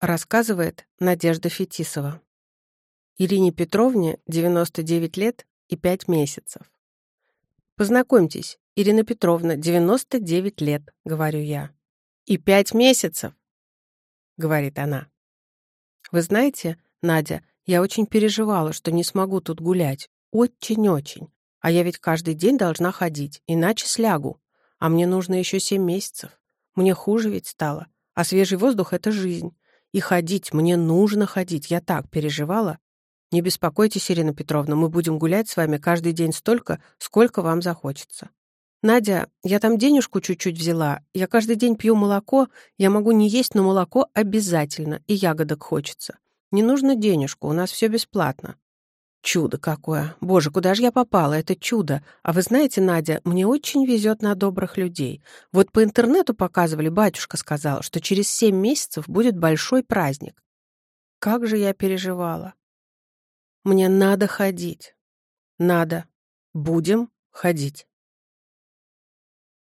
Рассказывает Надежда Фетисова. Ирине Петровне 99 лет и 5 месяцев. Познакомьтесь, Ирина Петровна, 99 лет, говорю я. И 5 месяцев, говорит она. Вы знаете, Надя, я очень переживала, что не смогу тут гулять. Очень-очень. А я ведь каждый день должна ходить, иначе слягу. А мне нужно еще 7 месяцев. Мне хуже ведь стало. А свежий воздух — это жизнь. И ходить, мне нужно ходить. Я так переживала. Не беспокойтесь, Ирина Петровна, мы будем гулять с вами каждый день столько, сколько вам захочется. Надя, я там денежку чуть-чуть взяла. Я каждый день пью молоко. Я могу не есть, но молоко обязательно. И ягодок хочется. Не нужно денежку, у нас все бесплатно. Чудо какое! Боже, куда же я попала? Это чудо! А вы знаете, Надя, мне очень везет на добрых людей. Вот по интернету показывали, батюшка сказал, что через семь месяцев будет большой праздник. Как же я переживала. Мне надо ходить. Надо. Будем ходить.